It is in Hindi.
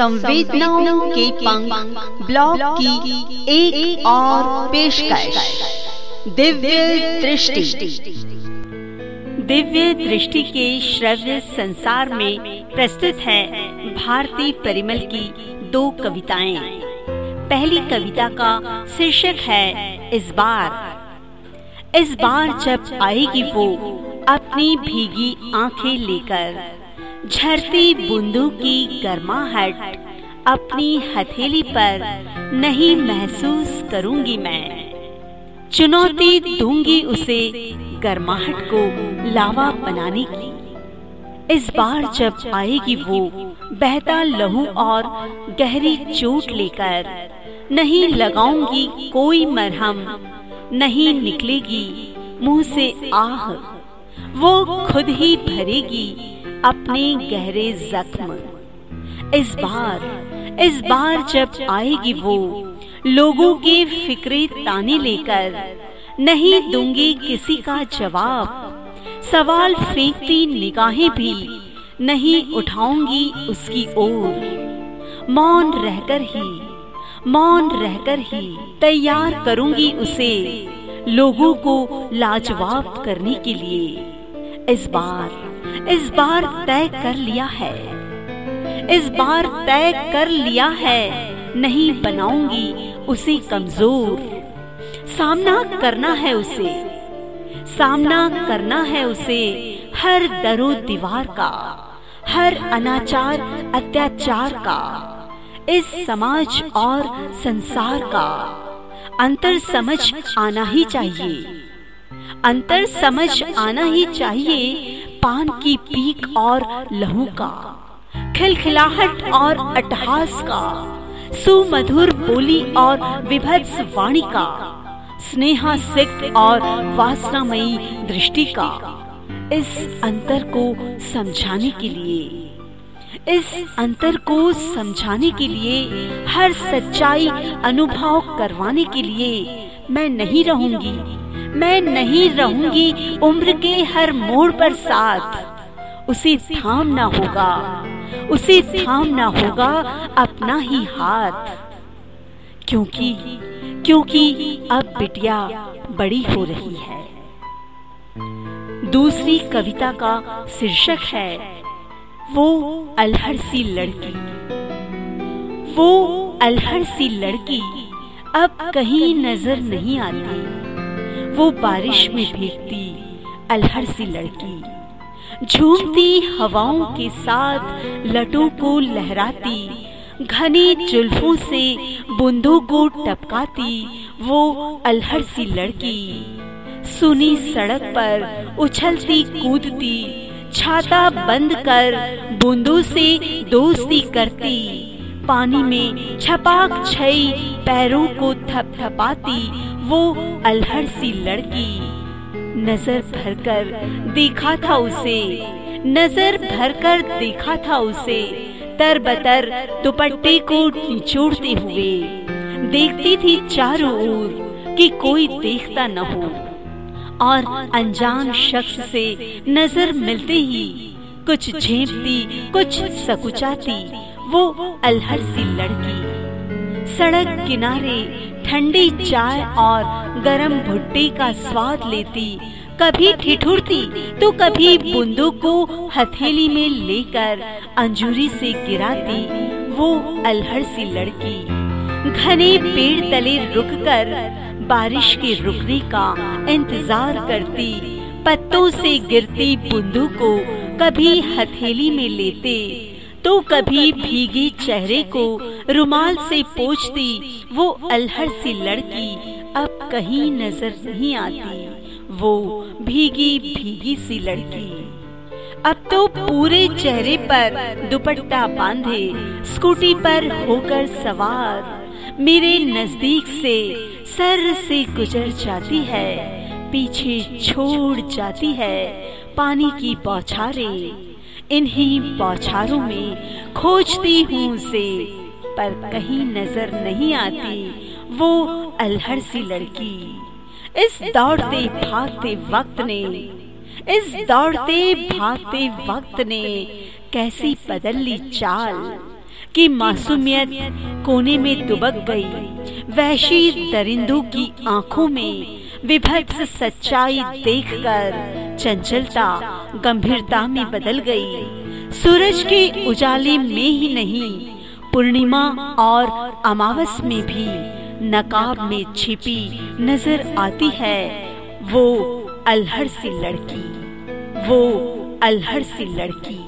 संवेदनाओं के पंख ब्लॉग की एक, और पेशकश। दिव्य दृष्टि। दिव्य दृष्टि के श्रव्य संसार में प्रस्तुत है भारती परिमल की दो कविताएँ। पहली कविता का शीर्षक है इस बार। इस बार जब आएगी वो अपनी भीगी आँखें लेकर। झरती बूंदों की गर्माहट अपनी हथेली पर नहीं महसूस करूँगी मैं। चुनौती दूँगी उसे गर्माहट को लावा बनाने की। इस बार जब आएगी वो, बहता लहू और गहरी चोट लेकर, नहीं लगाऊँगी कोई मरहम, नहीं निकलेगी मुँह से आह, वो खुद ही भरेगी अपने गहरे जख्म। इस बार इस बार जब आएगी वो, लोगों के फिक्रे ताने लेकर, नहीं दूँगी किसी का जवाब। सवाल फेंकती निगाहें भी नहीं उठाऊँगी उसकी ओर। मौन रहकर ही, मौन रहकर ही तैयार करूँगी उसे लोगों को लाजवाब करने के लिए। इस बार इस बार तय कर लिया है। इस बार तय कर लिया है। नहीं बनाऊँगी उसे कमज़ोर। सामना करना है उसे। सामना करना है उसे हर दरो दीवार का, हर अनाचार अत्याचार का, इस समाज और संसार का। अंतर समझ आना ही चाहिए। अंतर समझ आना ही चाहिए पान की पीक और लहू का, खिलखिलाहट और अटहास का, सुमधुर बोली और विभत्स वाणी का स्नेहा सिक्त और वासनामयी दृष्टि का, इस अंतर को समझाने के लिए, इस अंतर को समझाने के लिए, हर सच्चाई अनुभव करवाने के लिए मैं नहीं रहूँगी। मैं नहीं रहूँगी उम्र के हर मोड़ पर साथ। उसे थामना होगा। उसे थामना होगा अपना ही हाथ। क्योंकि क्योंकि अब बिटिया बड़ी हो रही है। दूसरी कविता का शीर्षक है, वो अलहर सी लड़की। वो अलहर सी लड़की अब कहीं नज़र नहीं आती। वो बारिश में भीगती अलहर सी लड़की। झूमती हवाओं के साथ लटों को लहराती, घनी जुल्फों से बूंदों को टपकाती वो अलहर सी लड़की। सुनी सड़क पर उछलती कूदती, छाता बंद कर बूंदों से दोस्ती करती, पानी में छपाक छई पैरों को थपथपाती वो अलहर सी लड़की। नज़र भरकर देखा था उसे। नज़र भरकर देखा था उसे। तरबतर दुपट्टे को निचोड़ते हुए। देखती थी चारों ओर कि कोई देखता न हो। और अनजान शख्स से नज़र मिलते ही कुछ झेपती, कुछ सकुचाती वो अलहर सी लड़की। सड़क किनारे ठंडी चाय और गरम भुट्टे का स्वाद लेती। कभी ठिठुरती तो कभी बूंदों को हथेली में लेकर अंजूरी से गिराती वो अलहर सी लड़की। घने पेड़ तले रुककर बारिश के रुकने का इंतज़ार करती। पत्तों से गिरती बूंदों को कभी हथेली में लेते। तो कभी भीगी चेहरे को रुमाल से पोछती वो अलहर सी लड़की अब कहीं नज़र नहीं आती। वो भीगी भीगी सी लड़की। अब तो पूरे चेहरे पर दुपट्टा बांधे, स्कूटी पर होकर सवार। मेरे नज़दीक से सर से गुजर जाती है, पीछे छोड़ जाती है, पानी की बौछारें। इन्हीं बौछारों में खोजती हूँ से पर कहीं नज़र नहीं आती वो अलहड़ सी लड़की। इस दौड़ते भागते वक्त ने, इस दौड़ते भागते वक्त ने कैसी बदल ली चाल कि मासूमियत कोने में दुबक गई, वैशी दरिंदों की आँखों में विभत्स सच्चाई देखकर चंचलता गंभीरता में बदल गई। सूरज के उजाले में ही नहीं, पूर्णिमा और अमावस में भी नकाब में छिपी नज़र आती है वो अलहर सी लड़की, वो अलहर सी लड़की।